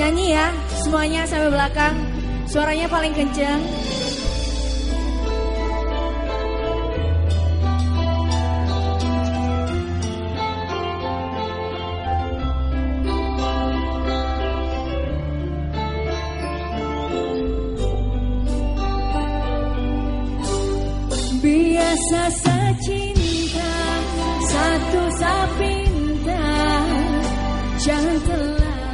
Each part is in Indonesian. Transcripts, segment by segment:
Nyanyi ya, semuanya sampai belakang. Suaranya paling kenceng. Biasa secinta, satu sapinta, jangan telah.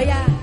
yeah.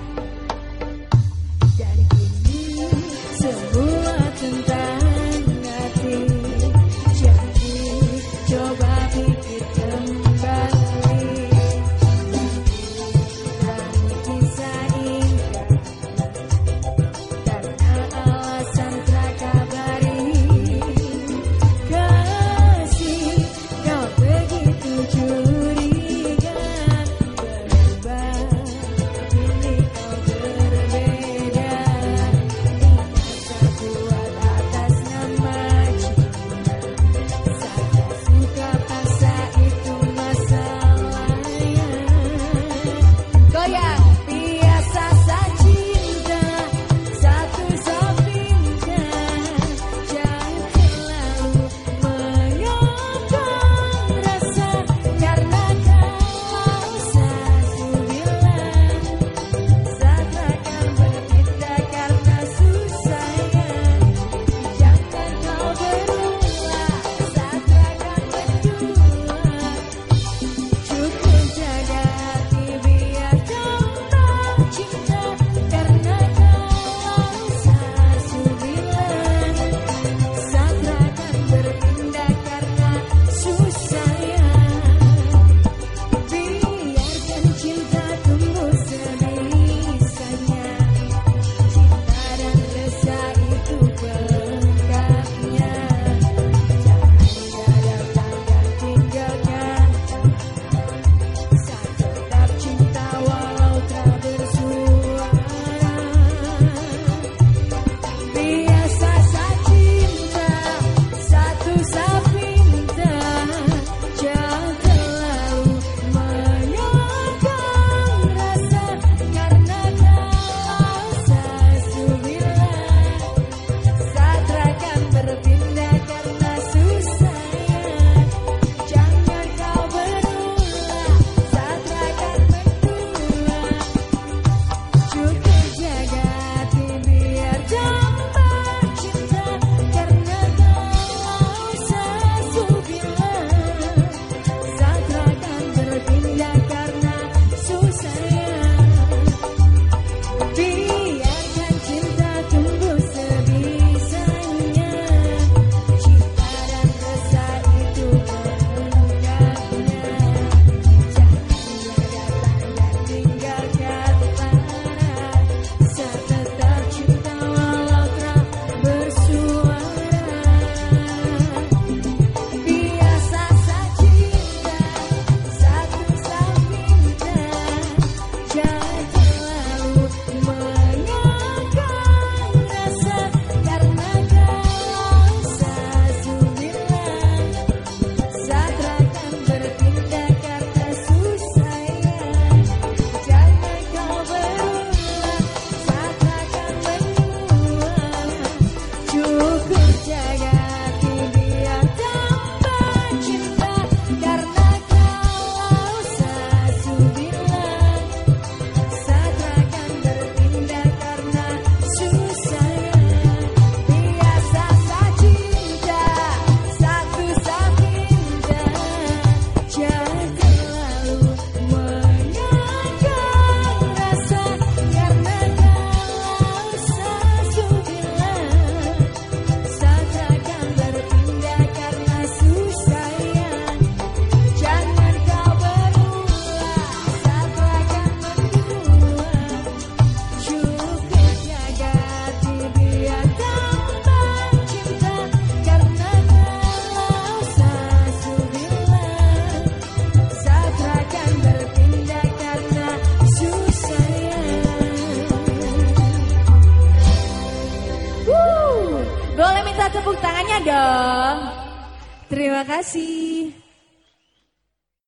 Tepuk tangannya dong. Terima kasih.